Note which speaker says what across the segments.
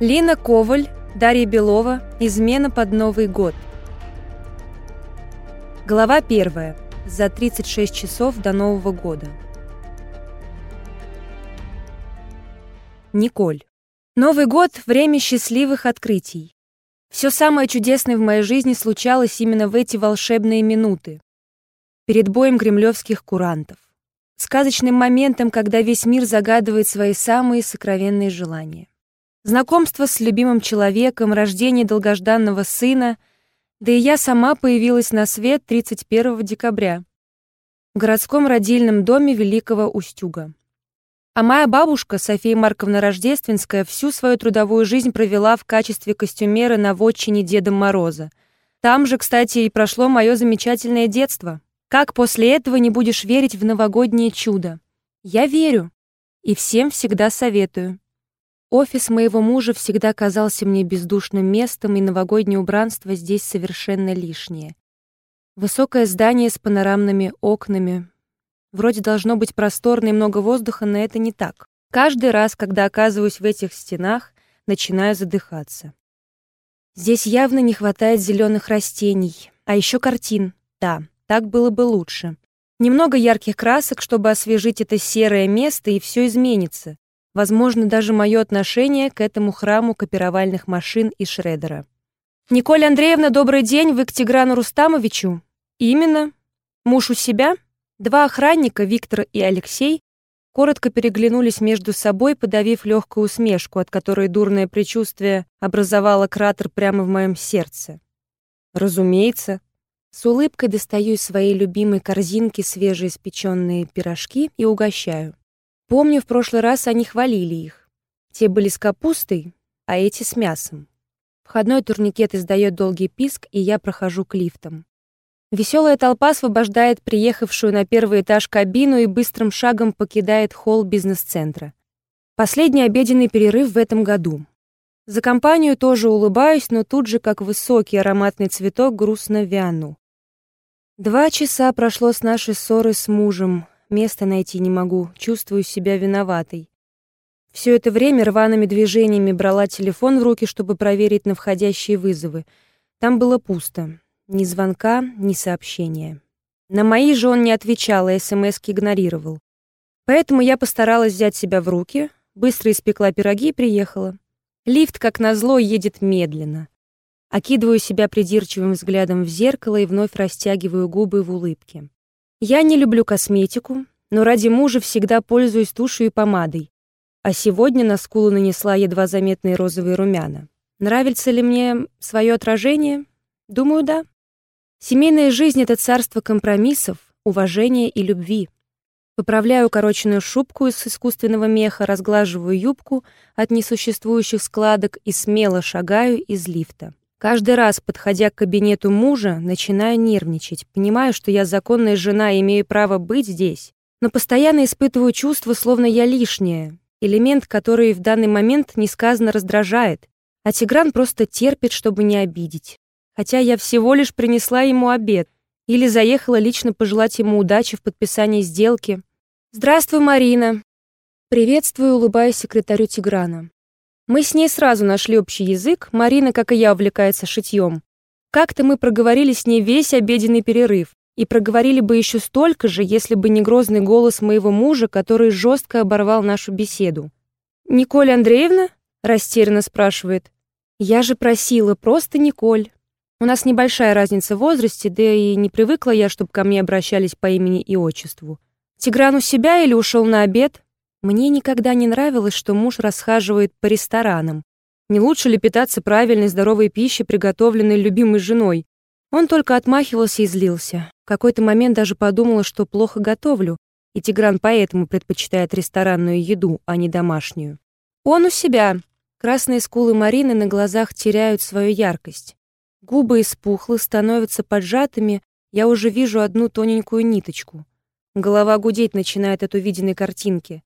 Speaker 1: Лина Коваль, Дарья Белова. Измена под Новый год. Глава первая. За 36 часов до Нового года. Николь. Новый год — время счастливых открытий. Все самое чудесное в моей жизни случалось именно в эти волшебные минуты. Перед боем кремлевских курантов. Сказочным моментом, когда весь мир загадывает свои самые сокровенные желания. Знакомство с любимым человеком, рождение долгожданного сына, да и я сама появилась на свет 31 декабря в городском родильном доме Великого Устюга. А моя бабушка, София Марковна Рождественская, всю свою трудовую жизнь провела в качестве костюмера на вотчине Деда Мороза. Там же, кстати, и прошло мое замечательное детство. Как после этого не будешь верить в новогоднее чудо? Я верю. И всем всегда советую. Офис моего мужа всегда казался мне бездушным местом, и новогоднее убранство здесь совершенно лишнее. Высокое здание с панорамными окнами. Вроде должно быть просторно и много воздуха, но это не так. Каждый раз, когда оказываюсь в этих стенах, начинаю задыхаться. Здесь явно не хватает зеленых растений, а еще картин. Да, так было бы лучше. Немного ярких красок, чтобы освежить это серое место, и все изменится. Возможно, даже мое отношение к этому храму копировальных машин и шредера. «Николь Андреевна, добрый день, вы к Тиграну Рустамовичу?» «Именно. Муж у себя?» Два охранника, Виктор и Алексей, коротко переглянулись между собой, подавив легкую усмешку, от которой дурное предчувствие образовало кратер прямо в моем сердце. «Разумеется». С улыбкой достаю из своей любимой корзинки свежеиспеченные пирожки и угощаю. Помню, в прошлый раз они хвалили их. Те были с капустой, а эти с мясом. Входной турникет издает долгий писк, и я прохожу к лифтам. Веселая толпа освобождает приехавшую на первый этаж кабину и быстрым шагом покидает холл бизнес-центра. Последний обеденный перерыв в этом году. За компанию тоже улыбаюсь, но тут же, как высокий ароматный цветок, грустно вяну. Два часа прошло с нашей ссоры с мужем, Места найти не могу, чувствую себя виноватой. Все это время рваными движениями брала телефон в руки, чтобы проверить на входящие вызовы. Там было пусто. Ни звонка, ни сообщения. На мои же он не отвечал, а смс игнорировал. Поэтому я постаралась взять себя в руки, быстро испекла пироги и приехала. Лифт, как назло, едет медленно. Окидываю себя придирчивым взглядом в зеркало и вновь растягиваю губы в улыбке. Я не люблю косметику, но ради мужа всегда пользуюсь тушью и помадой. А сегодня на скулу нанесла едва заметные розовые румяна. Нравится ли мне свое отражение? Думаю, да. Семейная жизнь — это царство компромиссов, уважения и любви. Поправляю укороченную шубку из искусственного меха, разглаживаю юбку от несуществующих складок и смело шагаю из лифта. Каждый раз, подходя к кабинету мужа, начинаю нервничать, понимаю, что я законная жена и имею право быть здесь, но постоянно испытываю чувство, словно я лишняя, элемент, который в данный момент несказанно раздражает, а Тигран просто терпит, чтобы не обидеть. Хотя я всего лишь принесла ему обед или заехала лично пожелать ему удачи в подписании сделки. «Здравствуй, Марина!» Приветствую, улыбаясь секретарю Тиграна. Мы с ней сразу нашли общий язык, Марина, как и я, увлекается шитьем. Как-то мы проговорили с ней весь обеденный перерыв, и проговорили бы еще столько же, если бы не грозный голос моего мужа, который жестко оборвал нашу беседу. «Николь Андреевна?» — растерянно спрашивает. «Я же просила, просто Николь. У нас небольшая разница в возрасте, да и не привыкла я, чтобы ко мне обращались по имени и отчеству. Тигран у себя или ушел на обед?» Мне никогда не нравилось, что муж расхаживает по ресторанам. Не лучше ли питаться правильной здоровой пищей, приготовленной любимой женой? Он только отмахивался и злился. В какой-то момент даже подумала, что плохо готовлю, и Тигран поэтому предпочитает ресторанную еду, а не домашнюю. Он у себя. Красные скулы Марины на глазах теряют свою яркость. Губы испухлы, становятся поджатыми, я уже вижу одну тоненькую ниточку. Голова гудеть начинает от увиденной картинки.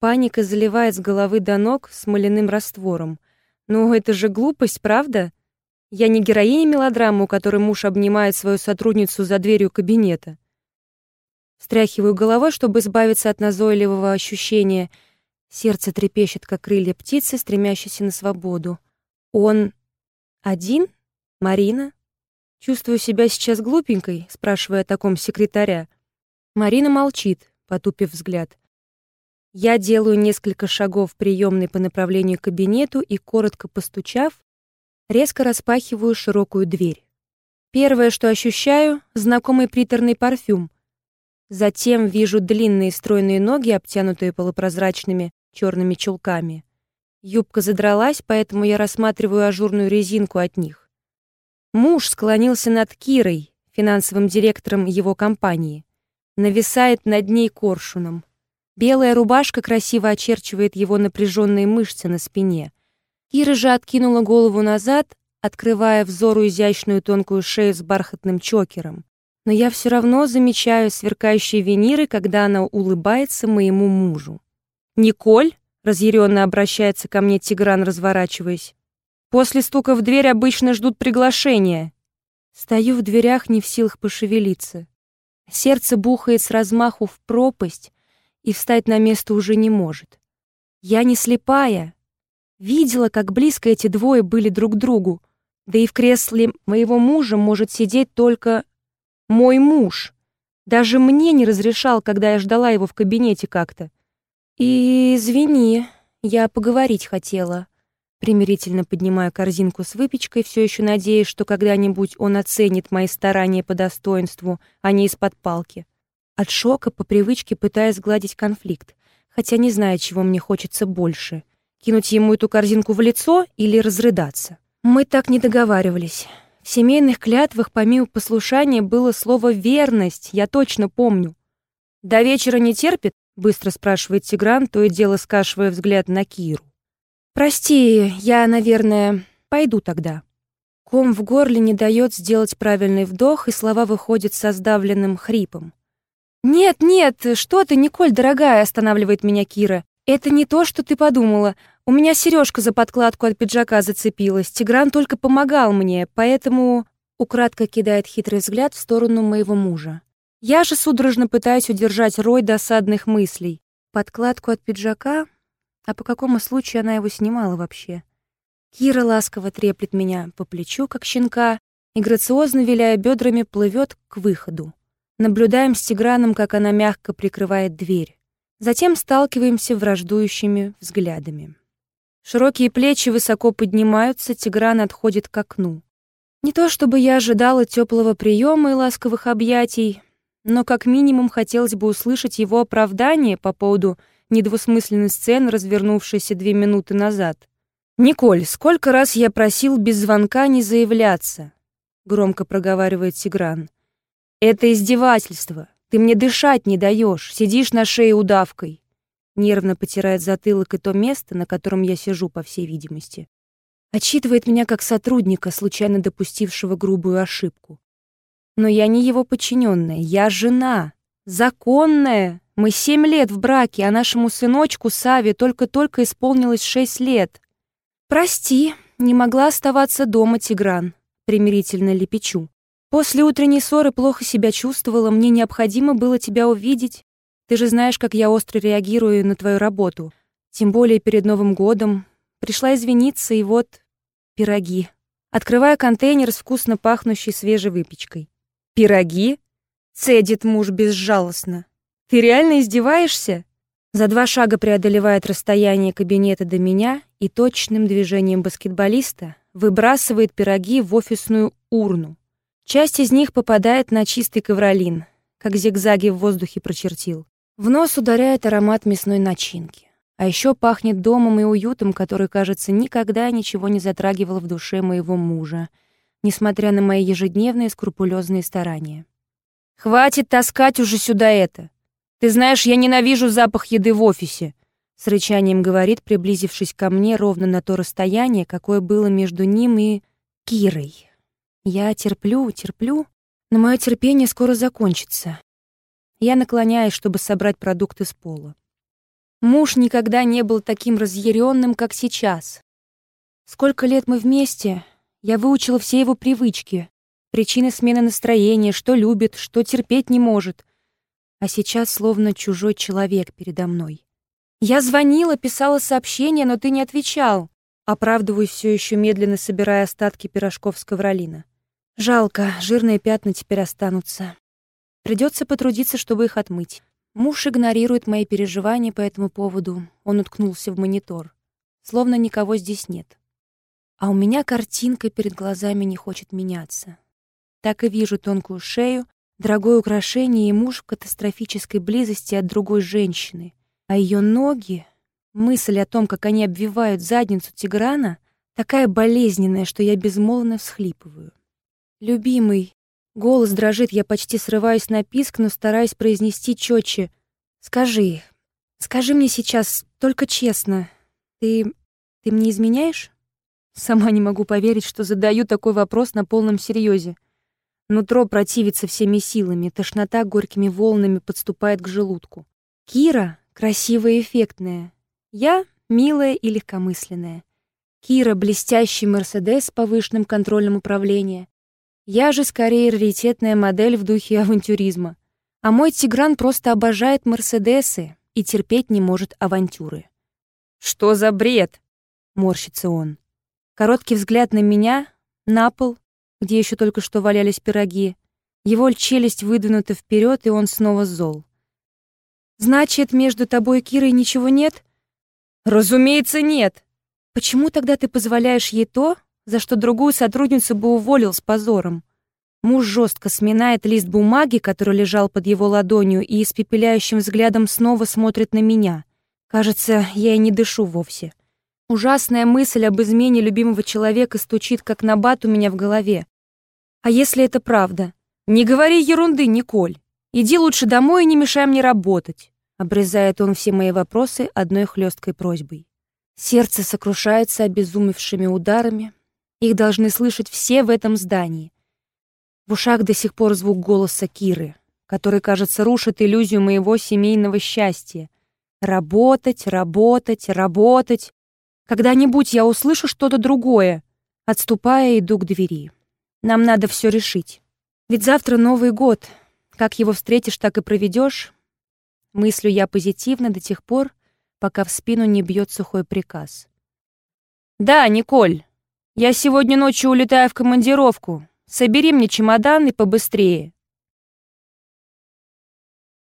Speaker 1: Паника заливает с головы до ног смоляным раствором. Ну, это же глупость, правда? Я не героиня мелодрамы, у которой муж обнимает свою сотрудницу за дверью кабинета. Встряхиваю головой, чтобы избавиться от назойливого ощущения. Сердце трепещет, как крылья птицы, стремящейся на свободу. Он один? Марина? Чувствую себя сейчас глупенькой, спрашивая о таком секретаря. Марина молчит, потупив взгляд. Я делаю несколько шагов в приемной по направлению к кабинету и, коротко постучав, резко распахиваю широкую дверь. Первое, что ощущаю — знакомый приторный парфюм. Затем вижу длинные стройные ноги, обтянутые полупрозрачными черными чулками. Юбка задралась, поэтому я рассматриваю ажурную резинку от них. Муж склонился над Кирой, финансовым директором его компании. Нависает над ней коршуном. Белая рубашка красиво очерчивает его напряженные мышцы на спине. Кира же откинула голову назад, открывая взору изящную тонкую шею с бархатным чокером. Но я все равно замечаю сверкающие виниры, когда она улыбается моему мужу. «Николь?» — разъяренно обращается ко мне Тигран, разворачиваясь. «После стука в дверь обычно ждут приглашения». Стою в дверях, не в силах пошевелиться. Сердце бухает с размаху в пропасть и встать на место уже не может. Я не слепая. Видела, как близко эти двое были друг к другу. Да и в кресле моего мужа может сидеть только мой муж. Даже мне не разрешал, когда я ждала его в кабинете как-то. И извини, я поговорить хотела. Примирительно поднимаю корзинку с выпечкой, все еще надеясь, что когда-нибудь он оценит мои старания по достоинству, а не из-под палки. От шока по привычке пытаясь сгладить конфликт, хотя не знаю, чего мне хочется больше — кинуть ему эту корзинку в лицо или разрыдаться. Мы так не договаривались. В семейных клятвах помимо послушания было слово «верность», я точно помню. «До вечера не терпит?» — быстро спрашивает Тигран, то и дело скашивая взгляд на Киру. «Прости, я, наверное, пойду тогда». Ком в горле не дает сделать правильный вдох, и слова выходят со сдавленным хрипом. «Нет, нет, что ты, Николь, дорогая!» — останавливает меня Кира. «Это не то, что ты подумала. У меня сережка за подкладку от пиджака зацепилась. Тигран только помогал мне, поэтому...» Украдко кидает хитрый взгляд в сторону моего мужа. Я же судорожно пытаюсь удержать рой досадных мыслей. Подкладку от пиджака? А по какому случаю она его снимала вообще? Кира ласково треплет меня по плечу, как щенка, и грациозно, виляя бедрами, плывет к выходу. Наблюдаем с Тиграном, как она мягко прикрывает дверь. Затем сталкиваемся враждующими взглядами. Широкие плечи высоко поднимаются, Тигран отходит к окну. Не то чтобы я ожидала теплого приема и ласковых объятий, но как минимум хотелось бы услышать его оправдание по поводу недвусмысленной сцены, развернувшейся две минуты назад. «Николь, сколько раз я просил без звонка не заявляться?» — громко проговаривает Тигран. «Это издевательство. Ты мне дышать не даешь, сидишь на шее удавкой нервно потирает затылок и то место, на котором я сижу, по всей видимости. Отчитывает меня как сотрудника, случайно допустившего грубую ошибку. Но я не его подчиненная, я жена, законная. Мы семь лет в браке, а нашему сыночку Саве только-только исполнилось шесть лет. Прости, не могла оставаться дома, Тигран, примирительно лепечу. После утренней ссоры плохо себя чувствовала, мне необходимо было тебя увидеть, ты же знаешь, как я остро реагирую на твою работу. Тем более перед Новым годом. Пришла извиниться, и вот пироги. Открывая контейнер с вкусно пахнущей свежей выпечкой. «Пироги?» — цедит муж безжалостно. «Ты реально издеваешься?» За два шага преодолевает расстояние кабинета до меня и точным движением баскетболиста выбрасывает пироги в офисную урну. Часть из них попадает на чистый ковролин, как зигзаги в воздухе прочертил. В нос ударяет аромат мясной начинки. А еще пахнет домом и уютом, который, кажется, никогда ничего не затрагивал в душе моего мужа, несмотря на мои ежедневные скрупулезные старания. «Хватит таскать уже сюда это! Ты знаешь, я ненавижу запах еды в офисе!» С рычанием говорит, приблизившись ко мне ровно на то расстояние, какое было между ним и Кирой. Я терплю, терплю, но мое терпение скоро закончится. Я наклоняюсь, чтобы собрать продукты с пола. Муж никогда не был таким разъяренным, как сейчас. Сколько лет мы вместе, я выучила все его привычки, причины смены настроения, что любит, что терпеть не может. А сейчас словно чужой человек передо мной. «Я звонила, писала сообщение, но ты не отвечал». Оправдываюсь все еще медленно, собирая остатки пирожков с ковролина. Жалко, жирные пятна теперь останутся. Придется потрудиться, чтобы их отмыть. Муж игнорирует мои переживания по этому поводу. Он уткнулся в монитор. Словно никого здесь нет. А у меня картинка перед глазами не хочет меняться. Так и вижу тонкую шею, дорогое украшение и муж в катастрофической близости от другой женщины. А ее ноги, мысль о том, как они обвивают задницу Тиграна, такая болезненная, что я безмолвно всхлипываю. «Любимый!» Голос дрожит, я почти срываюсь на писк, но стараюсь произнести четче. «Скажи, скажи мне сейчас, только честно, ты... ты мне изменяешь?» Сама не могу поверить, что задаю такой вопрос на полном серьезе. Нутро противится всеми силами, тошнота горькими волнами подступает к желудку. Кира красивая и эффектная. Я милая и легкомысленная. Кира — блестящий Мерседес с повышенным контролем управления. Я же скорее раритетная модель в духе авантюризма. А мой Тигран просто обожает Мерседесы и терпеть не может авантюры. «Что за бред?» — морщится он. Короткий взгляд на меня, на пол, где еще только что валялись пироги. Его челюсть выдвинута вперед, и он снова зол. «Значит, между тобой и Кирой ничего нет?» «Разумеется, нет!» «Почему тогда ты позволяешь ей то, за что другую сотрудницу бы уволил с позором. Муж жестко сминает лист бумаги, который лежал под его ладонью, и испепеляющим взглядом снова смотрит на меня. Кажется, я и не дышу вовсе. Ужасная мысль об измене любимого человека стучит, как набат у меня в голове. А если это правда? Не говори ерунды, Николь. Иди лучше домой и не мешай мне работать. Обрезает он все мои вопросы одной хлесткой просьбой. Сердце сокрушается обезумевшими ударами, их должны слышать все в этом здании. В ушах до сих пор звук голоса Киры, который, кажется, рушит иллюзию моего семейного счастья. Работать, работать, работать. Когда-нибудь я услышу что-то другое. Отступая, иду к двери. Нам надо все решить. Ведь завтра Новый год. Как его встретишь, так и проведешь. Мыслю я позитивно до тех пор, пока в спину не бьет сухой приказ. «Да, Николь, я сегодня ночью улетаю в командировку. Собери мне чемодан и побыстрее.